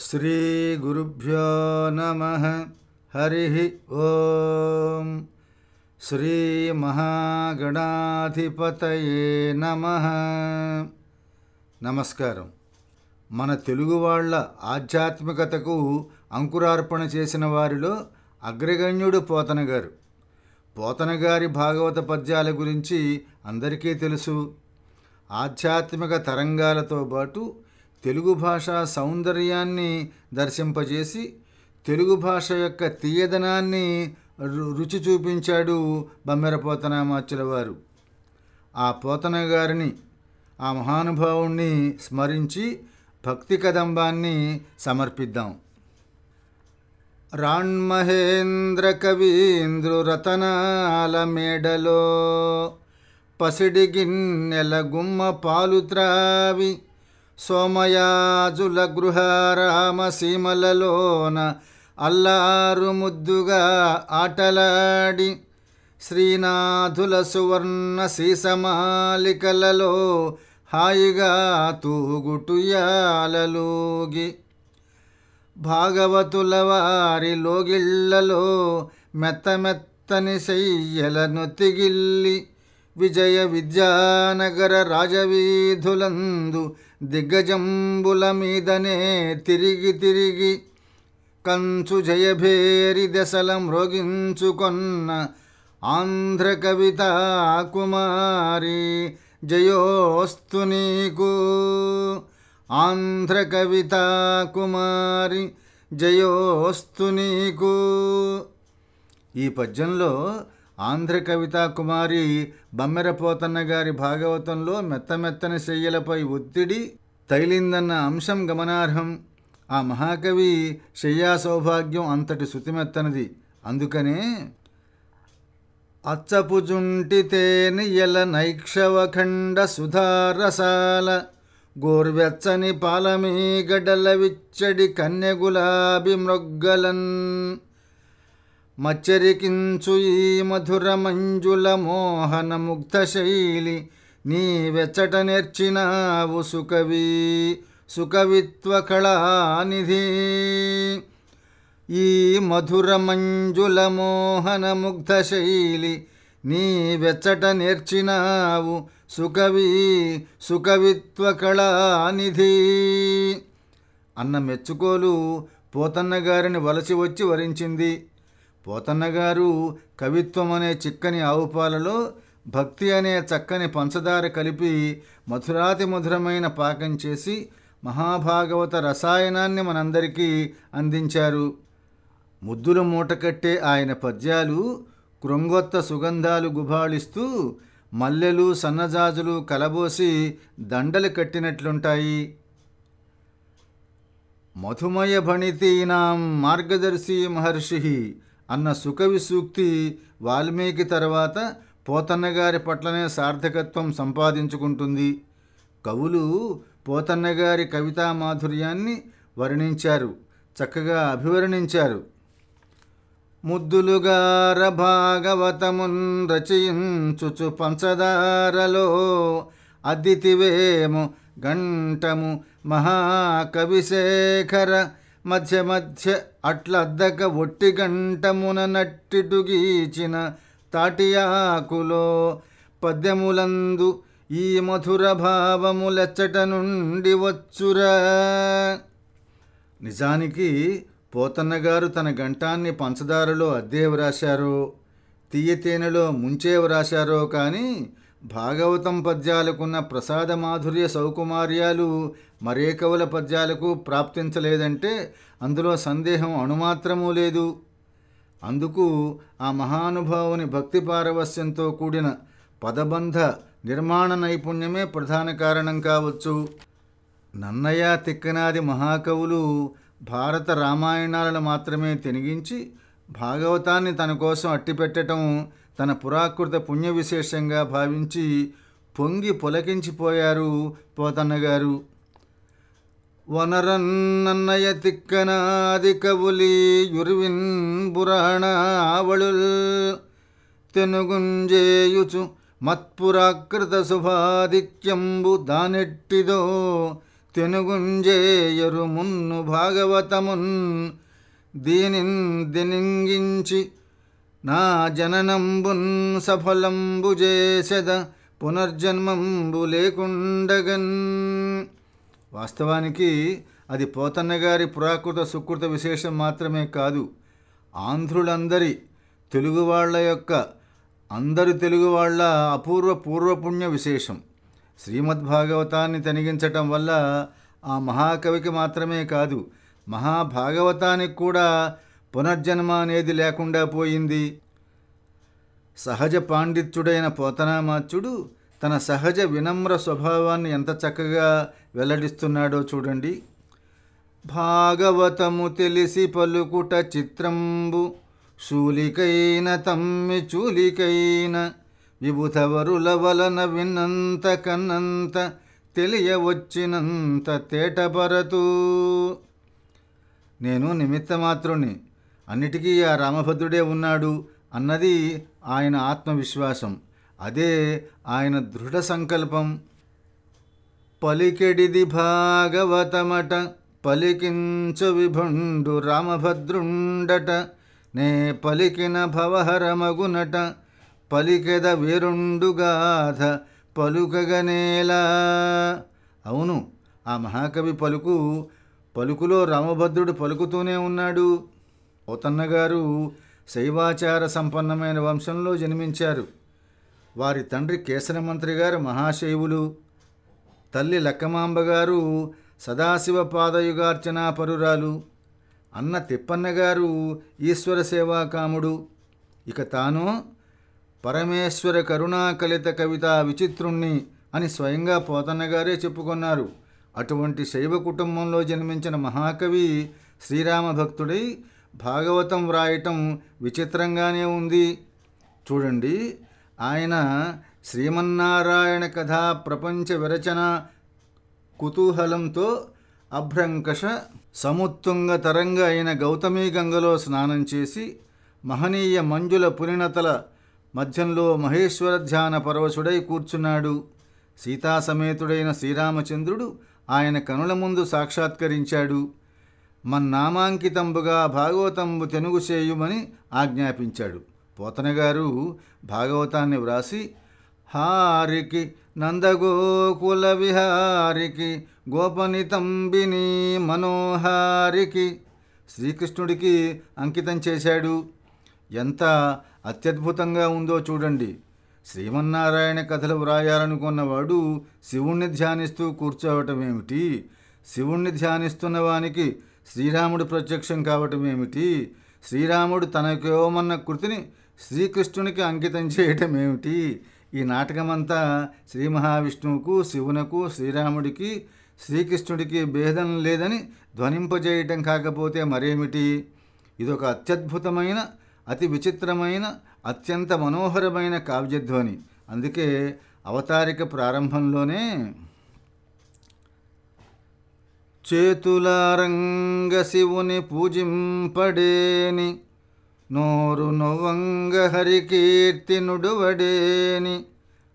శ్రీగురుభ్యో నమ హరి ఓం శ్రీమహాగణాధిపతయే నమ నమస్కారం మన తెలుగు వాళ్ళ ఆధ్యాత్మికతకు అంకురార్పణ చేసిన వారిలో అగ్రగణ్యుడు పోతన గారు భాగవత పద్యాల గురించి అందరికీ తెలుసు. ఆధ్యాత్మిక తరంగాలతో పాటు తెలుగు భాష సౌందర్యాన్ని దర్శింపజేసి తెలుగు భాష యొక్క తీయదనాన్ని రు- రుచి చూపించాడు బమ్మెర పోతనామాచుల వారు ఆ పోతన గారిని ఆ మహానుభావుణ్ణి స్మరించి భక్తి కదంబాన్ని సమర్పిద్దాం. రాణ్మహేంద్ర కవీంద్రురతనాల మేడలో పసిడి గిన్నెల గుమ్మ పాలు త్రావి సోమయాజుల గృహారామ సీమలలోన అల్లారు ముద్దుగా ఆటలాడి శ్రీనాథుల సువర్ణ సీసమాలికలలో హాయిగా తూగుటుయాలలోగి భాగవతుల వారి లోగిళ్ళలో మెత్త మెత్తని శయ్యల నొత్తిగిల్లి విజయ విద్యానగర రాజవీధులందు దిగ్గజంబుల మీదనే తిరిగి తిరిగి కంచు జయభేరి దశల మృగించుకొన్న ఆంధ్ర కవిత కుమారి జయోస్తు నీకు. ఆంధ్ర కవిత కుమారి జయోస్తు నీకు. ఈ పద్యంలో ఆంధ్ర కవితా కుమారి బమ్మెరపోతన్న గారి భాగవతంలో మెత్తమెత్తని శయ్యలపై ఒత్తిడి తైలిందన్న అంశం గమనార్హం. ఆ మహాకవి శయ్యా సౌభాగ్యం అంతటి శృతిమెత్తనది. అందుకనే అచ్చపుజుంటి ఎల నైక్షవఖండ సుధారసాల గోర్వెచ్చని పాలమీగడల విచ్చడి కన్యగులాబి మృగ్గలన్. మచ్చరికించు ఈ మధుర మంజుల మోహన ముగ్ధ శైలి. నీ వెచ్చట నేర్చినావు సుకవి సుకవిత్వ కళానిధి. ఈ మధుర మంజుల మోహన ముగ్ధ శైలి నీ వెచ్చట నేర్చినావు సుకవి సుకవిత్వ కళానిధి. అన్న మెచ్చుకోలు పోతన్న గారిని వలసి వచ్చి వరించింది. పోతన్నగారు కవిత్వం అనే చిక్కని ఆవుపాలలో భక్తి అనే చక్కని పంచదార కలిపి మధురాతి మధురమైన పాకం చేసి మహాభాగవత రసాయనాన్ని మనందరికీ అందించారు. ముద్దుల మూటకట్టే ఆయన పద్యాలు కృంగొత్త సుగంధాలు గుబాళిస్తూ మల్లెలు సన్నజాజులు కలబోసి దండలు కట్టినట్లుంటాయి. మధుమయ భణితీనాం మార్గదర్శి మహర్షి అన్న సుకవి సూక్తి వాల్మీకి తర్వాత పోతన్న గారి పట్లనే సార్థకత్వం సంపాదించుకుంటుంది. కవులు పోతన్న గారి కవితా మాధుర్యాన్ని వర్ణించారు చక్కగా అభివర్ణించారు. ముద్దులుగార భాగవతమున్ రచయించుచు పంచదారలో అదితివేము గంటము మహాకవిశేఖర మధ్య మధ్య అట్లద్దక ఒట్టి గంటమున నట్టిటు గీచిన తాటియాకులో పద్యములందు ఈ మధుర భావములెచ్చట నుండి వచ్చురా. నిజానికి పోతన్నగారు తన గంటాన్ని పంచదారలో అద్దే వ్రాశారో తీయ తేనెలో ముంచే వ్రాశారో కానీ భాగవతం పద్యాలకున్న ప్రసాద మాధుర్య సౌకుమార్యాలు మరే కవుల పద్యాలకు ప్రాప్తించలేదంటే అందులో సందేహం అణుమాత్రమూ లేదు. అందుకు ఆ మహానుభావుని భక్తి పారవస్యంతో కూడిన పదబంధ నిర్మాణ నైపుణ్యమే ప్రధాన కారణం కావచ్చు. నన్నయ్య తిక్కనాది మహాకవులు భారత రామాయణాలను మాత్రమే తెనిగించి భాగవతాన్ని తన కోసం అట్టిపెట్టడం తన పురాకృత పుణ్య విశేషంగా భావించి పొంగి పొలకించిపోయారు పోతన్నగారు. వనరన్నన్నయ తిక్కనాది కవులి బురాణ ఆవళు తెనుగుంజేయుచు మత్పురాకృత శుభాధిక్యంబు దానెట్టిదో తెనుగుంజేయరు మున్ను భాగవతమున్ దీనిన్ దినింగించి నా జననంబున్ సఫలంబు చేసెద పునర్జన్మంబు లేకుండగన్. వాస్తవానికి అది పోతన్న గారి పురాకృత సుకృత విశేషం మాత్రమే కాదు ఆంధ్రులందరి తెలుగు వాళ్ళ యొక్క అందరు తెలుగు వాళ్ళ అపూర్వ పూర్వపుణ్య విశేషం. శ్రీమద్భాగవతాన్ని తనిగించటం వల్ల ఆ మహాకవికి మాత్రమే కాదు మహాభాగవతానికి కూడా పునర్జన్మ అనేది లేకుండా పోయింది. సహజ పాండిత్యుడైన పోతనామాత్యుడు తన సహజ వినమ్ర స్వభావాన్ని ఎంత చక్కగా వెల్లడిస్తున్నాడో చూడండి. భాగవతము తెలిసి పలుకుట చిత్రంబు శూలికైన తమ్మి చూలికైన విభుధవరుల వలన విన్నంత కన్నంత తెలియవచ్చినంత తేటపరతూ. నేను నిమిత్తమాత్రుని అన్నిటికీ ఆ రామభద్రుడే ఉన్నాడు అన్నది ఆయన ఆత్మవిశ్వాసం. అదే ఆయన దృఢ సంకల్పం. పలికెడిది భాగవతమట పలికించు విభుండు రామభద్రుండట నే పలికిన భవహరమగునట పలికెద వీరుండుగాథ పలుకగనేలా అవును ఆ మహాకవి పలుకు పలుకులో రామభద్రుడు పలుకుతూనే ఉన్నాడు. పోతన్న గారు శైవాచార సంపన్నమైన వంశంలో జన్మించారు. వారి తండ్రి కేసరమంత్రి గారు మహాశైవులు. తల్లి లక్కమాంబ గారు సదాశివ పాదయుగార్చనా పరురాలు అన్న తిప్పన్న గారు ఈశ్వర సేవాకాముడు. ఇక తాను పరమేశ్వర కరుణాకలిత కవిత విచిత్రుణ్ణి అని స్వయంగా పోతన్నగారే చెప్పుకున్నారు. అటువంటి శైవ కుటుంబంలో జన్మించిన మహాకవి శ్రీరామభక్తుడై భాగవతం వ్రాయటం విచిత్రంగానే ఉంది. చూడండి. ఆయన శ్రీమన్నారాయణ కథా ప్రపంచ విరచన కుతూహలంతో అభ్రంకష సముత్తుంగ తరంగ అయిన గౌతమీ గంగలో స్నానం చేసి మహనీయ మంజుల పులినతల మధ్యంలో మహేశ్వర ధ్యాన పరవశుడై కూర్చున్నాడు. సీతాసమేతుడైన శ్రీరామచంద్రుడు ఆయన కనుల ముందు సాక్షాత్కరించాడు. మన్నామాంకితంబుగా భాగవతంబు తెనుగు చేయుమని ఆజ్ఞాపించాడు. పోతనగారు భాగవతాన్ని వ్రాసి హారికి నందగోకుల విహారికి గోపనితంబిని మనోహారికి శ్రీకృష్ణుడికి అంకితం చేశాడు. ఎంత అత్యద్భుతంగా ఉందో చూడండి. శ్రీమన్నారాయణ కథలు వ్రాయాలనుకున్నవాడు శివుణ్ణి ధ్యానిస్తూ కూర్చోవటమేమిటి? శివుణ్ణి ధ్యానిస్తున్న వానికి శ్రీరాముడు ప్రత్యక్షం కావటం ఏమిటి? శ్రీరాముడు తనకేమన్న కృతిని శ్రీకృష్ణునికి అంకితం చేయటం ఏమిటి? ఈ నాటకమంతా శ్రీ మహావిష్ణువుకు శివునకు శ్రీరాముడికి శ్రీకృష్ణుడికి భేదం లేదని ధ్వనింపజేయటం కాకపోతే మరేమిటి? ఇదొక అత్యద్భుతమైన అతి విచిత్రమైన అత్యంత మనోహరమైన కావ్యధ్వని. అందుకే అవతారిక ప్రారంభంలోనే చేతులారంగ శివుని పూజింపడేని నోరు నొవ్వంగ హరికీర్తి నుడువడేని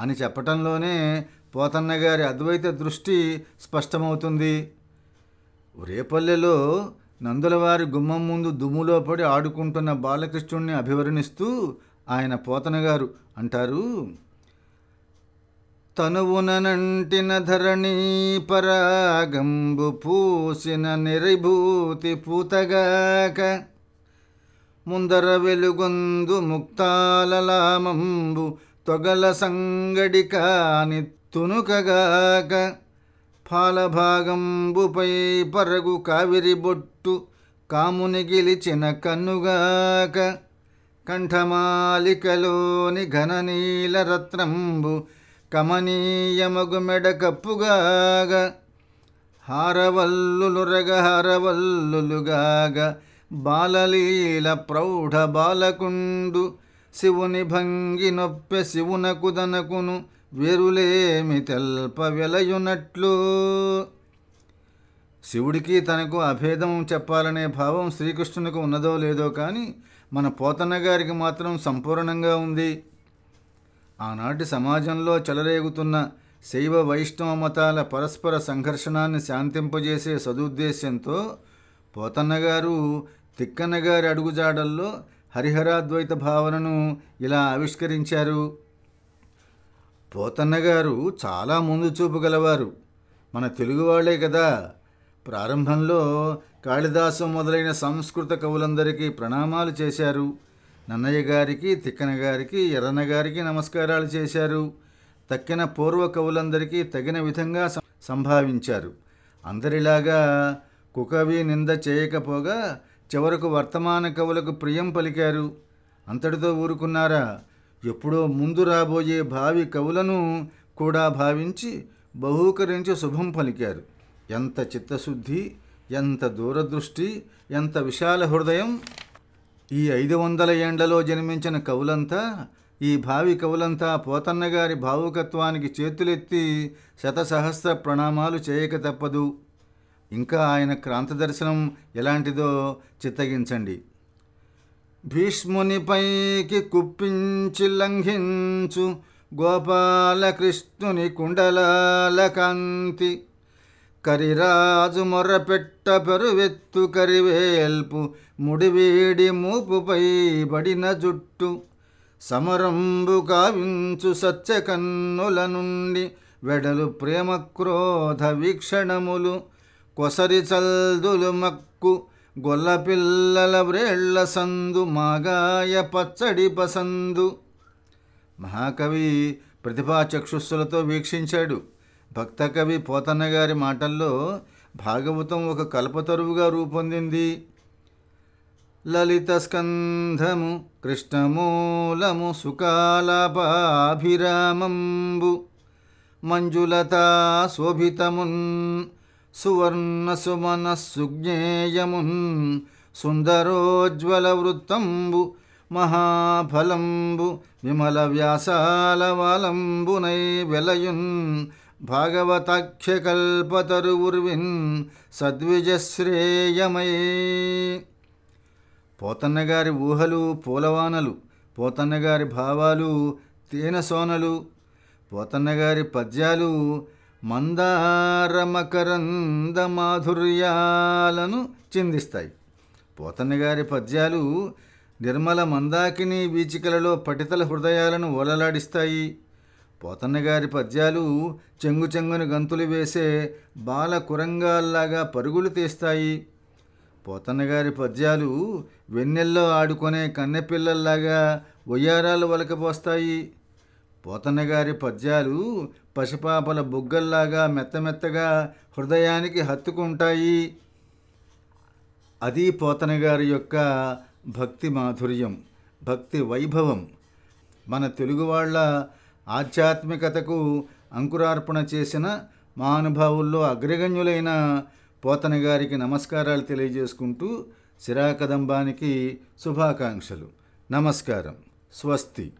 అని చెప్పటంలోనే పోతన్న గారి అద్వైత దృష్టి స్పష్టమవుతుంది. రేపల్లెలో నందులవారి గుమ్మం ముందు దుమ్ములో పడి ఆడుకుంటున్న బాలకృష్ణుణ్ణి అభివర్ణిస్తూ ఆయన పోతనగారు అంటారు తనువునంటిన ధరణీ పరాగంబు పూసిన నిరిభూతి పూతగాక ముందర వెలుగొందు ముక్తాలలామంబు తొగల సంగడి కాని తునుకగాక ఫాలభాగంబుపై పరగు కావిరి బొట్టు కాముని గిలిచిన కన్నుగాక కంఠమాలికలోని ఘననీల రత్నంబు కమనీయమగు మెడ కప్పుగాగ హారవల్లులురగ హారవల్లులుగాగ బాలలీల ప్రౌఢ బాలకుండు శివుని భంగి నొప్పె శివునకుదనకును వేరులేమి తెల్ప వెలయునట్లు. శివుడికి తనకు అభేదం చెప్పాలనే భావం శ్రీకృష్ణునికి ఉన్నదో లేదో కానీ మన పోతన్న గారికి మాత్రం సంపూర్ణంగా ఉంది. ఆనాటి సమాజంలో చెలరేగుతున్న శైవ వైష్ణవ మతాల పరస్పర సంఘర్షణాన్ని శాంతింపజేసే సదుద్దేశ్యంతో పోతన్నగారు తిక్కన్నగారి అడుగుజాడల్లో హరిహరాద్వైత భావనను ఇలా ఆవిష్కరించారు. పోతన్నగారు చాలా ముందు చూపు గలవారు. మన తెలుగు వాళ్ళే కదా. ప్రారంభంలో కాళిదాసు మొదలైన సంస్కృత కవులందరికీ ప్రణామాలు చేశారు. నన్నయ్య గారికి తిక్కన గారికి ఎర్రన్న గారికి నమస్కారాలు చేశారు. తక్కిన పూర్వ కవులందరికీ తగిన విధంగా సంభావించారు. అందరిలాగా కుకవి నింద చేయకపోగా చివరకు వర్తమాన కవులకు ప్రియం పలికారు. అంతటితో ఊరుకున్నారా? ఎప్పుడో ముందు రాబోయే భావి కవులను కూడా భావించి బహూకరించి శుభం పలికారు. ఎంత చిత్తశుద్ధి ఎంత దూరదృష్టి ఎంత విశాల హృదయం ఈ ఐదు వందల ఏండ్లలో జన్మించిన కవులంతా ఈ భావి కవులంతా పోతన్న గారి భావుకత్వానికి చేతులెత్తి శతసహస్ర ప్రణామాలు చేయక తప్పదు. ఇంకా ఆయన క్రాంత దర్శనం ఎలాంటిదో చిత్తగించండి. భీష్మునిపైకి కుప్పించి లంఘించు గోపాలకృష్ణుని కుండలాల కాంతి. కరిరాజు మొర్రపెట్ట పెరువెత్తు కరివేల్పు ముడివేడి మూపుపై పడిన జుట్టు. సమరంబు కావించు సత్య కన్నుల నుండి వెడలు ప్రేమ క్రోధ వీక్షణములు. కొసరి చల్దులు మక్కు గొల్ల పిల్లల వ్రేళ్ళ సందు మాగాయ పచ్చడి పసందు. మహాకవి ప్రతిభా చక్షుస్సులతో వీక్షించాడు. భక్తకవి పోతన్న గారి మాటల్లో భాగవతం ఒక కల్పతరువుగా రూపొందింది. లలిత స్కంధము కృష్ణమూలము సుకాలాపాభిరామంబు మంజులతా శోభితమున్ సువర్ణ సుమన సుజ్ఞేయమున్ సుందరోజ్వల వృత్తంబు మహాఫలంబు విమల వ్యాసాల వాలంబునై వెలయున్ భాగవతాఖ్య కల్పతరువుర్విన్ సద్విజశ్రేయమై పోతన్న ఊహలు పూలవానలు పోతన్నగారి భావాలు తేనె సోనలు పద్యాలు మందారమకరంద మాధుర్యాలను చిందిస్తాయి. పోతన్నగారి పద్యాలు నిర్మల మందాకిని వీచికలలో పటితల హృదయాలను ఓలలాడిస్తాయి. పోతన్నగారి పద్యాలు చెంగు చెంగును గంతులు వేసే బాల కురంగాల్లాగా పరుగులు తీస్తాయి. పోతన్నగారి పద్యాలు వెన్నెల్లో ఆడుకునే కన్నెపిల్లల్లాగా ఉయ్యారాలు వలకపోస్తాయి. పోతన్నగారి పద్యాలు పసిపాపల బుగ్గల్లాగా మెత్తమెత్తగా హృదయానికి హత్తుకుంటాయి. అది పోతనగారి యొక్క భక్తి మాధుర్యం భక్తి వైభవం. మన తెలుగు వాళ్ళ ఆధ్యాత్మికతకు అంకురార్పణ చేసిన మహానుభావుల్లో అగ్రగణ్యులైన పోతన గారికి నమస్కారాలు తెలియజేసుకుంటూ సిరాకదంబానికి శుభాకాంక్షలు. నమస్కారం. స్వస్తి.